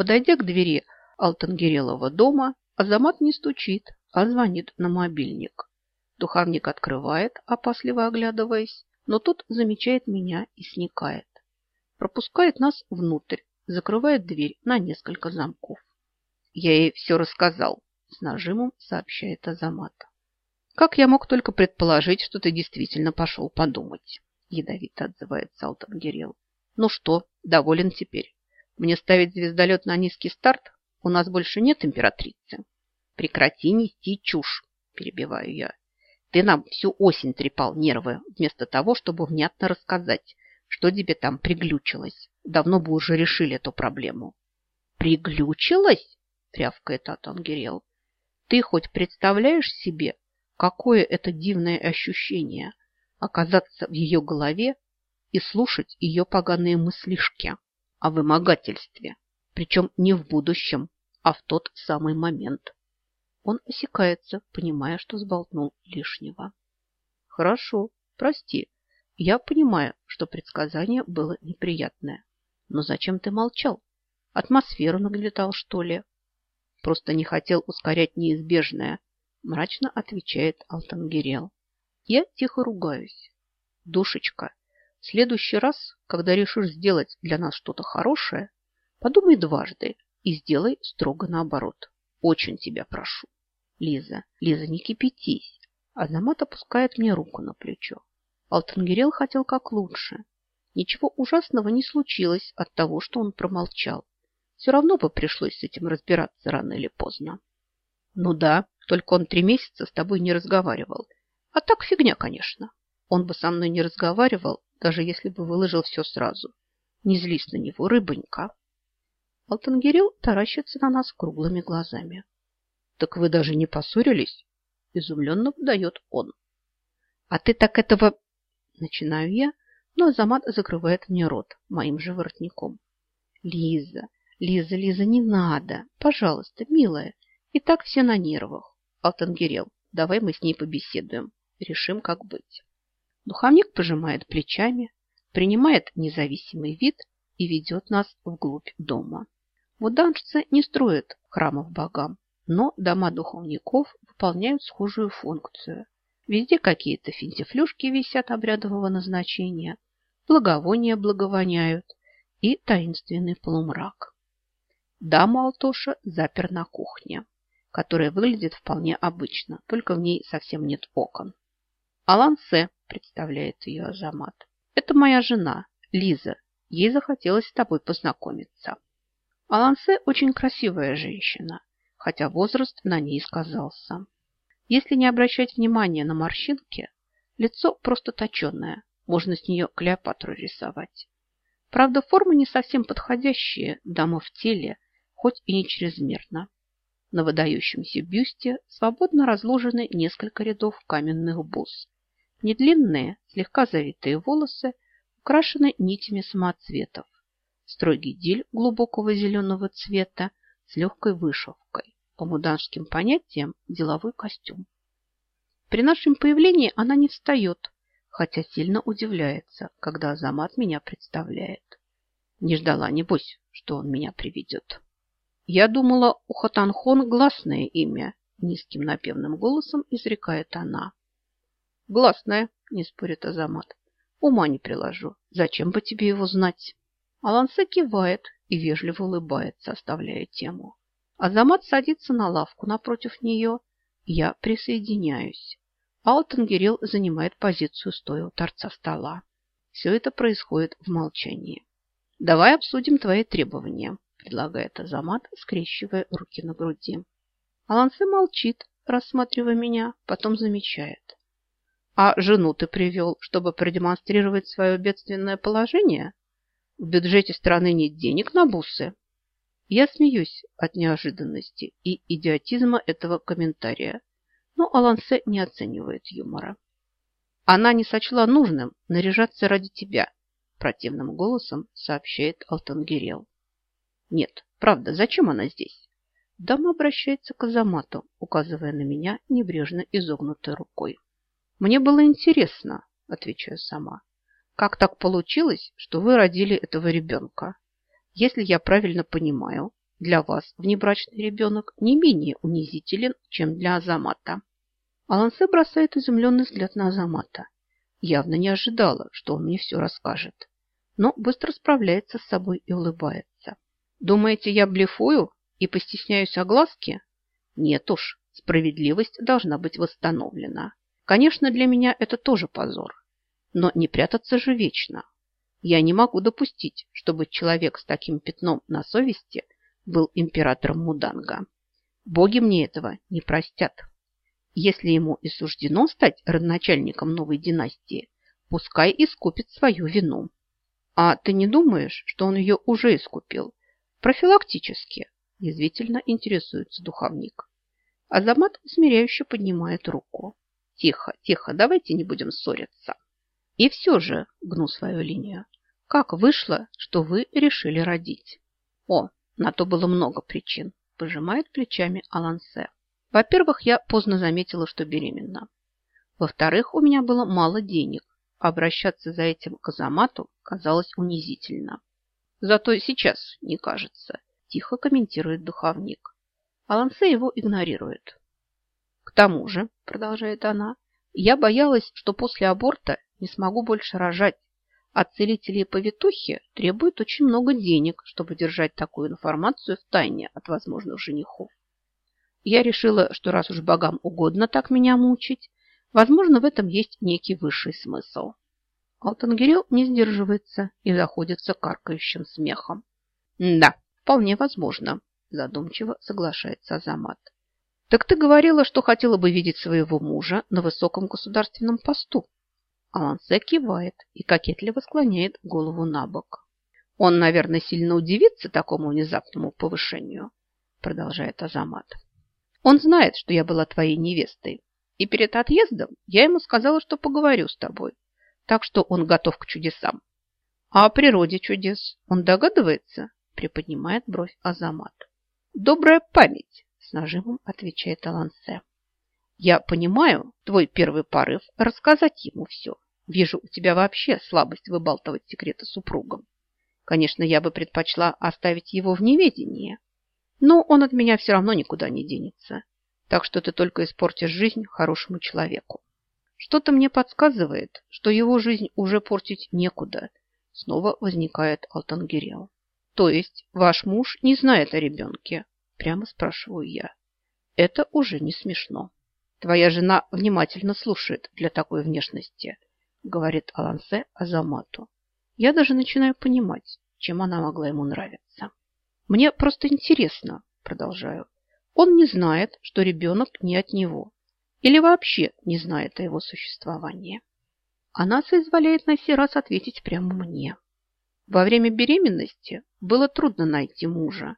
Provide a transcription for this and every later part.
Подойдя к двери Алтангирелова дома, Азамат не стучит, а звонит на мобильник. Духовник открывает, опасливо оглядываясь, но тут замечает меня и сникает. Пропускает нас внутрь, закрывает дверь на несколько замков. Я ей все рассказал, с нажимом сообщает Азамат. Как я мог только предположить, что ты действительно пошел подумать? Ядовито отзывается Алтангирел. Ну что, доволен теперь? Мне ставить звездолет на низкий старт? У нас больше нет императрицы. Прекрати нести чушь, перебиваю я. Ты нам всю осень трепал нервы, вместо того, чтобы внятно рассказать, что тебе там приглючилось. Давно бы уже решили эту проблему. Приглючилось? Рявкает Атангерел. Ты хоть представляешь себе, какое это дивное ощущение оказаться в ее голове и слушать ее поганые мыслишки о вымогательстве, причем не в будущем, а в тот самый момент. Он осекается, понимая, что сболтнул лишнего. Хорошо, прости. Я понимаю, что предсказание было неприятное. Но зачем ты молчал? Атмосферу нагнетал, что ли? Просто не хотел ускорять неизбежное, мрачно отвечает Алтангирел. Я тихо ругаюсь. Душечка, в следующий раз, когда решишь сделать для нас что-то хорошее, подумай дважды и сделай строго наоборот. Очень тебя прошу. Лиза, Лиза, не кипятись. Азамат опускает мне руку на плечо. Алтангирел хотел как лучше. Ничего ужасного не случилось от того, что он промолчал. Все равно бы пришлось с этим разбираться рано или поздно. Ну да, только он три месяца с тобой не разговаривал. А так фигня, конечно. Он бы со мной не разговаривал, даже если бы выложил все сразу. Не злись на него, рыбонька. Алтангирел таращится на нас круглыми глазами. Так вы даже не поссорились? Изумленно выдает он. А ты так этого... Начинаю я, но Азамат закрывает мне рот моим же воротником. Лиза, Лиза, Лиза, не надо. Пожалуйста, милая. И так все на нервах. Алтангирел, давай мы с ней побеседуем. Решим, как быть. Духовник пожимает плечами, принимает независимый вид и ведет нас вглубь дома. Вуданжцы не строят храмов богам, но дома духовников выполняют схожую функцию. Везде какие-то финтифлюшки висят обрядового назначения, благовония благовоняют и таинственный полумрак. Дама Алтоша запер на кухне, которая выглядит вполне обычно, только в ней совсем нет окон. Алансе представляет ее Азамат. Это моя жена, Лиза. Ей захотелось с тобой познакомиться. Алансе очень красивая женщина, хотя возраст на ней сказался. Если не обращать внимания на морщинки, лицо просто точеное, можно с нее Клеопатру рисовать. Правда, формы не совсем подходящие, дама в теле, хоть и не чрезмерно. На выдающемся бюсте свободно разложены несколько рядов каменных бус. Недлинные, слегка завитые волосы украшены нитями самоцветов строгий дель глубокого зеленого цвета с легкой вышивкой, по муданским понятиям деловой костюм. При нашем появлении она не встает, хотя сильно удивляется, когда Азамат меня представляет. Не ждала, небось, что он меня приведет. Я думала, у Хатанхон гласное имя, низким напевным голосом изрекает она. Гласное, не спорит Азамат. Ума не приложу. Зачем бы тебе его знать? Алансе кивает и вежливо улыбается, оставляя тему. Азамат садится на лавку напротив нее. Я присоединяюсь. Алтангерел занимает позицию стоя у торца стола. Все это происходит в молчании. «Давай обсудим твои требования», – предлагает Азамат, скрещивая руки на груди. Алансе молчит, рассматривая меня, потом замечает. «А жену ты привел, чтобы продемонстрировать свое бедственное положение?» В бюджете страны нет денег на бусы. Я смеюсь от неожиданности и идиотизма этого комментария, но Алансе не оценивает юмора. Она не сочла нужным наряжаться ради тебя, противным голосом сообщает Алтангирел. Нет, правда, зачем она здесь? Дама обращается к Азамату, указывая на меня небрежно изогнутой рукой. Мне было интересно, отвечаю сама. Как так получилось, что вы родили этого ребенка? Если я правильно понимаю, для вас внебрачный ребенок не менее унизителен, чем для Азамата. Алансе бросает изумленный взгляд на Азамата. Явно не ожидала, что он мне все расскажет. Но быстро справляется с собой и улыбается. Думаете, я блефую и постесняюсь огласки? Нет уж, справедливость должна быть восстановлена. Конечно, для меня это тоже позор. Но не прятаться же вечно. Я не могу допустить, чтобы человек с таким пятном на совести был императором Муданга. Боги мне этого не простят. Если ему и суждено стать родоначальником новой династии, пускай искупит свою вину. А ты не думаешь, что он ее уже искупил? Профилактически, язвительно интересуется духовник. Азамат смиряюще поднимает руку. Тихо, тихо, давайте не будем ссориться. И все же, гну свою линию, как вышло, что вы решили родить? О, на то было много причин, пожимает плечами Алансе. Во-первых, я поздно заметила, что беременна. Во-вторых, у меня было мало денег. Обращаться за этим к Азамату казалось унизительно. Зато сейчас не кажется, тихо комментирует духовник. Алансе его игнорирует. К тому же, продолжает она, я боялась, что после аборта не смогу больше рожать, а целители и повитухи требуют очень много денег, чтобы держать такую информацию в тайне от возможных женихов. Я решила, что раз уж богам угодно так меня мучить, возможно, в этом есть некий высший смысл. Алтангирел не сдерживается и заходится каркающим смехом. Да, вполне возможно, задумчиво соглашается Азамат. Так ты говорила, что хотела бы видеть своего мужа на высоком государственном посту. Алансе кивает и кокетливо склоняет голову на бок. Он, наверное, сильно удивится такому внезапному повышению, продолжает Азамат. Он знает, что я была твоей невестой, и перед отъездом я ему сказала, что поговорю с тобой, так что он готов к чудесам. А о природе чудес он догадывается? Приподнимает бровь Азамат. Добрая память, нажимом отвечает Алансе. Я понимаю твой первый порыв рассказать ему все. Вижу, у тебя вообще слабость выбалтывать секреты супругам. Конечно, я бы предпочла оставить его в неведении, но он от меня все равно никуда не денется. Так что ты только испортишь жизнь хорошему человеку. Что-то мне подсказывает, что его жизнь уже портить некуда. Снова возникает Алтангирел. То есть ваш муж не знает о ребенке? Прямо спрашиваю я. Это уже не смешно. Твоя жена внимательно слушает для такой внешности, говорит Алансе Азамату. Я даже начинаю понимать, чем она могла ему нравиться. Мне просто интересно, продолжаю. Он не знает, что ребенок не от него. Или вообще не знает о его существовании. Она соизволяет на сей раз ответить прямо мне. Во время беременности было трудно найти мужа,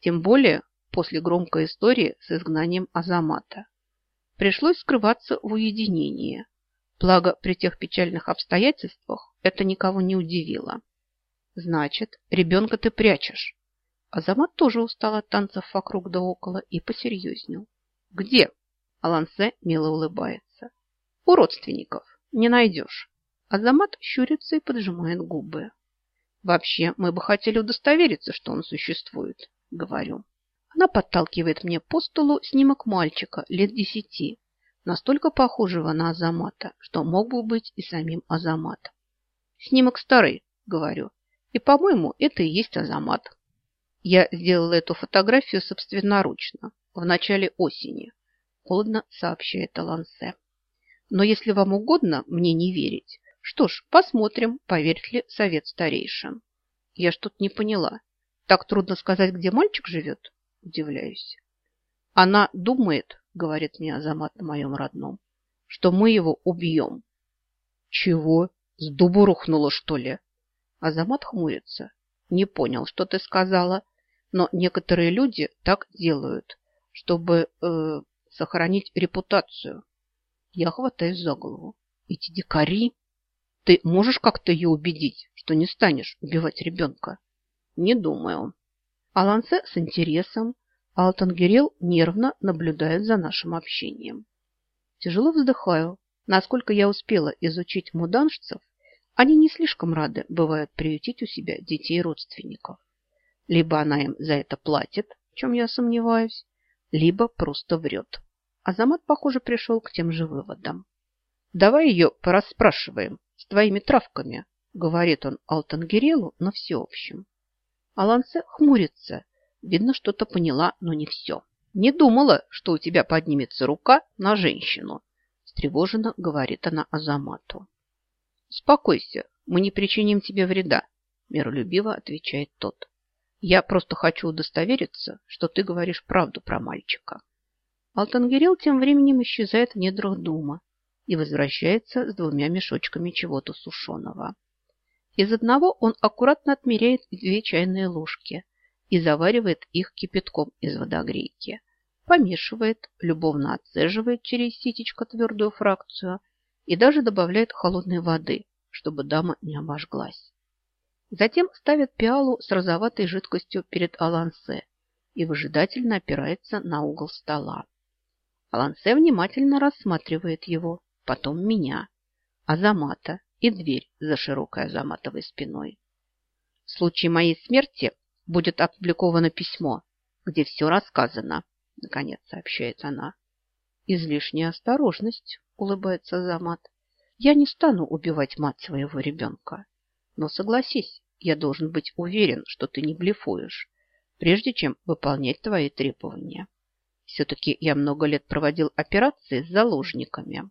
тем более после громкой истории с изгнанием Азамата. Пришлось скрываться в уединении. Благо, при тех печальных обстоятельствах это никого не удивило. Значит, ребенка ты прячешь. Азамат тоже устал от танцев вокруг да около и посерьезнел. Где? Алансе мило улыбается. У родственников. Не найдешь. Азамат щурится и поджимает губы. Вообще, мы бы хотели удостовериться, что он существует, говорю. Она подталкивает мне по столу снимок мальчика лет десяти, настолько похожего на Азамата, что мог бы быть и самим Азаматом. Снимок старый, говорю, и, по-моему, это и есть Азамат. Я сделала эту фотографию собственноручно, в начале осени, холодно сообщает Алансе. Но если вам угодно мне не верить, что ж, посмотрим, поверит ли совет старейшин. Я что-то не поняла. Так трудно сказать, где мальчик живет? Удивляюсь. Она думает, говорит мне Азамат на моем родном, что мы его убьем. Чего? С дубу рухнуло, что ли? Азамат хмурится. Не понял, что ты сказала, но некоторые люди так делают, чтобы э, сохранить репутацию. Я хватаюсь за голову. Эти дикари... Ты можешь как-то ее убедить, что не станешь убивать ребенка? Не думаю. Алансе с интересом, а Алтангирел нервно наблюдает за нашим общением. Тяжело вздыхаю. Насколько я успела изучить муданшцев, они не слишком рады бывают приютить у себя детей родственников. Либо она им за это платит, в чем я сомневаюсь, либо просто врет. Азамат, похоже, пришел к тем же выводам. «Давай ее порасспрашиваем с твоими травками», говорит он Алтангерелу на всеобщем. Алансе хмурится. Видно, что-то поняла, но не все. «Не думала, что у тебя поднимется рука на женщину», встревоженно говорит она Азамату. «Успокойся, мы не причиним тебе вреда», миролюбиво отвечает тот. «Я просто хочу удостовериться, что ты говоришь правду про мальчика». Алтангерел тем временем исчезает в недрах дома и возвращается с двумя мешочками чего-то сушеного. Из одного он аккуратно отмеряет две чайные ложки и заваривает их кипятком из водогрейки. Помешивает, любовно отцеживает через ситечко твердую фракцию и даже добавляет холодной воды, чтобы дама не обожглась. Затем ставит пиалу с розоватой жидкостью перед Алансе и выжидательно опирается на угол стола. Алансе внимательно рассматривает его, потом меня, Азамата и дверь за широкой Азаматовой спиной. В случае моей смерти будет опубликовано письмо, где все рассказано, наконец сообщает она. Излишняя осторожность, улыбается Азамат. Я не стану убивать мать своего ребенка. Но согласись, я должен быть уверен, что ты не блефуешь, прежде чем выполнять твои требования. Все-таки я много лет проводил операции с заложниками.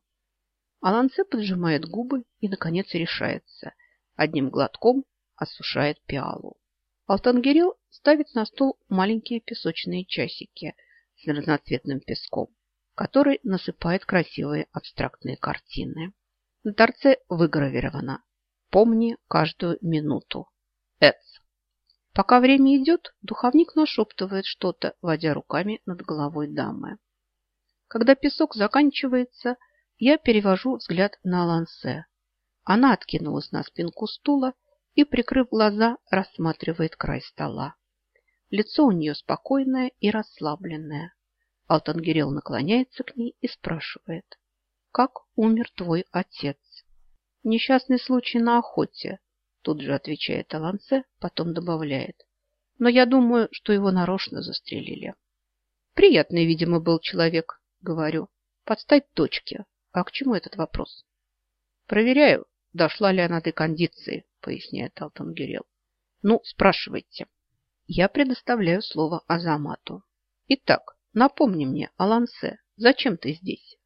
Алансе поджимает губы и, наконец, решается. Одним глотком осушает пиалу. Алтангирел ставит на стол маленькие песочные часики с разноцветным песком, который насыпает красивые абстрактные картины. На торце выгравировано «Помни каждую минуту». Эц. Пока время идет, духовник нашептывает что-то, водя руками над головой дамы. Когда песок заканчивается, я перевожу взгляд на Лансе. Она откинулась на спинку стула и, прикрыв глаза, рассматривает край стола. Лицо у нее спокойное и расслабленное. Алтангирел наклоняется к ней и спрашивает. «Как умер твой отец?» «Несчастный случай на охоте», Тут же отвечает Алансе, потом добавляет. Но я думаю, что его нарочно застрелили. Приятный, видимо, был человек, говорю. Подстать точки. А к чему этот вопрос? Проверяю, дошла ли она до кондиции, поясняет Алтангерел. Ну, спрашивайте. Я предоставляю слово Азамату. Итак, напомни мне, Алансе, зачем ты здесь?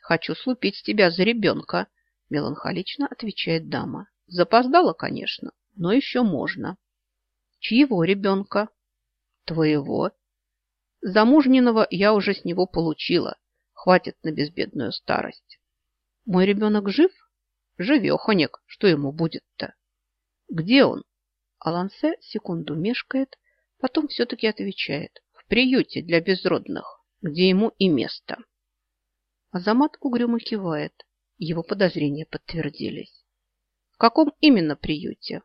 Хочу слупить с тебя за ребенка, меланхолично отвечает дама. Запоздала, конечно, но еще можно. Чьего ребенка? Твоего. Замужненного я уже с него получила. Хватит на безбедную старость. Мой ребенок жив? Живехонек. Что ему будет-то? Где он? Алансе секунду мешкает, потом все-таки отвечает. В приюте для безродных, где ему и место. Азамат угрюмо кивает. Его подозрения подтвердились. В каком именно приюте?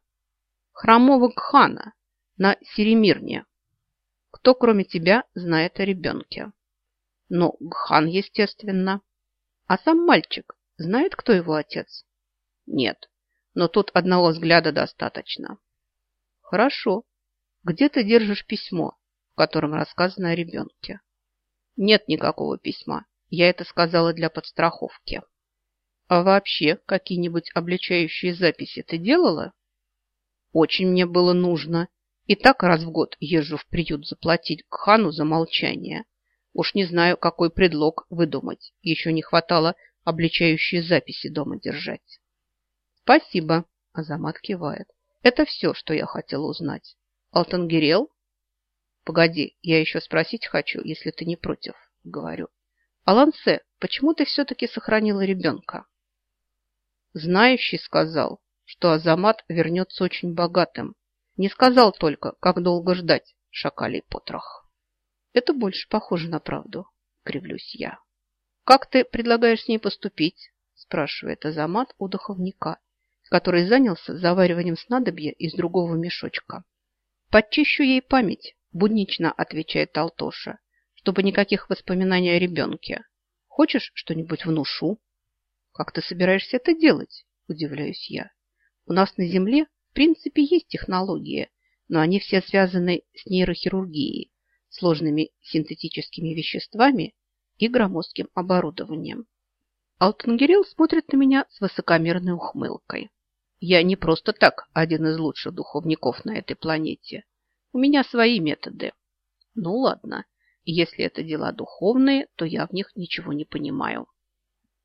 Хромого Гхана на Серемирне. Кто, кроме тебя, знает о ребенке? Ну, Гхан, естественно. А сам мальчик знает, кто его отец? Нет, но тут одного взгляда достаточно. Хорошо. Где ты держишь письмо, в котором рассказано о ребенке? Нет никакого письма. Я это сказала для подстраховки. А вообще, какие-нибудь обличающие записи ты делала? Очень мне было нужно. И так раз в год езжу в приют заплатить к хану за молчание. Уж не знаю, какой предлог выдумать. Еще не хватало обличающие записи дома держать. Спасибо, Азамат кивает. Это все, что я хотела узнать. Алтангирел? Погоди, я еще спросить хочу, если ты не против, говорю. Алансе, почему ты все-таки сохранила ребенка? Знающий сказал, что Азамат вернется очень богатым. Не сказал только, как долго ждать шакалей потрох. Это больше похоже на правду, кривлюсь я. Как ты предлагаешь с ней поступить? спрашивает Азамат у духовника, который занялся завариванием снадобья из другого мешочка. Подчищу ей память, буднично отвечает Алтоша, чтобы никаких воспоминаний о ребенке. Хочешь что-нибудь внушу? Как ты собираешься это делать? Удивляюсь я. У нас на Земле, в принципе, есть технология, но они все связаны с нейрохирургией, сложными синтетическими веществами и громоздким оборудованием. Алтангерел смотрит на меня с высокомерной ухмылкой. Я не просто так один из лучших духовников на этой планете. У меня свои методы. Ну ладно, если это дела духовные, то я в них ничего не понимаю.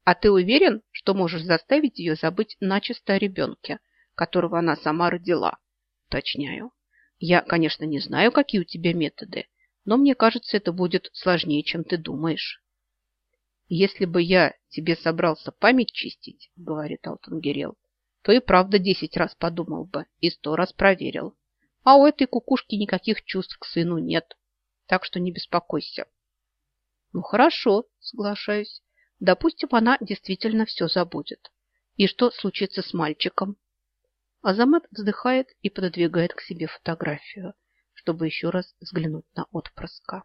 А ты уверен, что можешь заставить ее забыть начисто о ребенке, которого она сама родила? Уточняю. Я, конечно, не знаю, какие у тебя методы, но мне кажется, это будет сложнее, чем ты думаешь. Если бы я тебе собрался память чистить, говорит Алтангерел, то и правда десять раз подумал бы и сто раз проверил. А у этой кукушки никаких чувств к сыну нет, так что не беспокойся. Ну хорошо, соглашаюсь. Допустим, она действительно все забудет. И что случится с мальчиком? Азамат вздыхает и пододвигает к себе фотографию, чтобы еще раз взглянуть на отпрыска.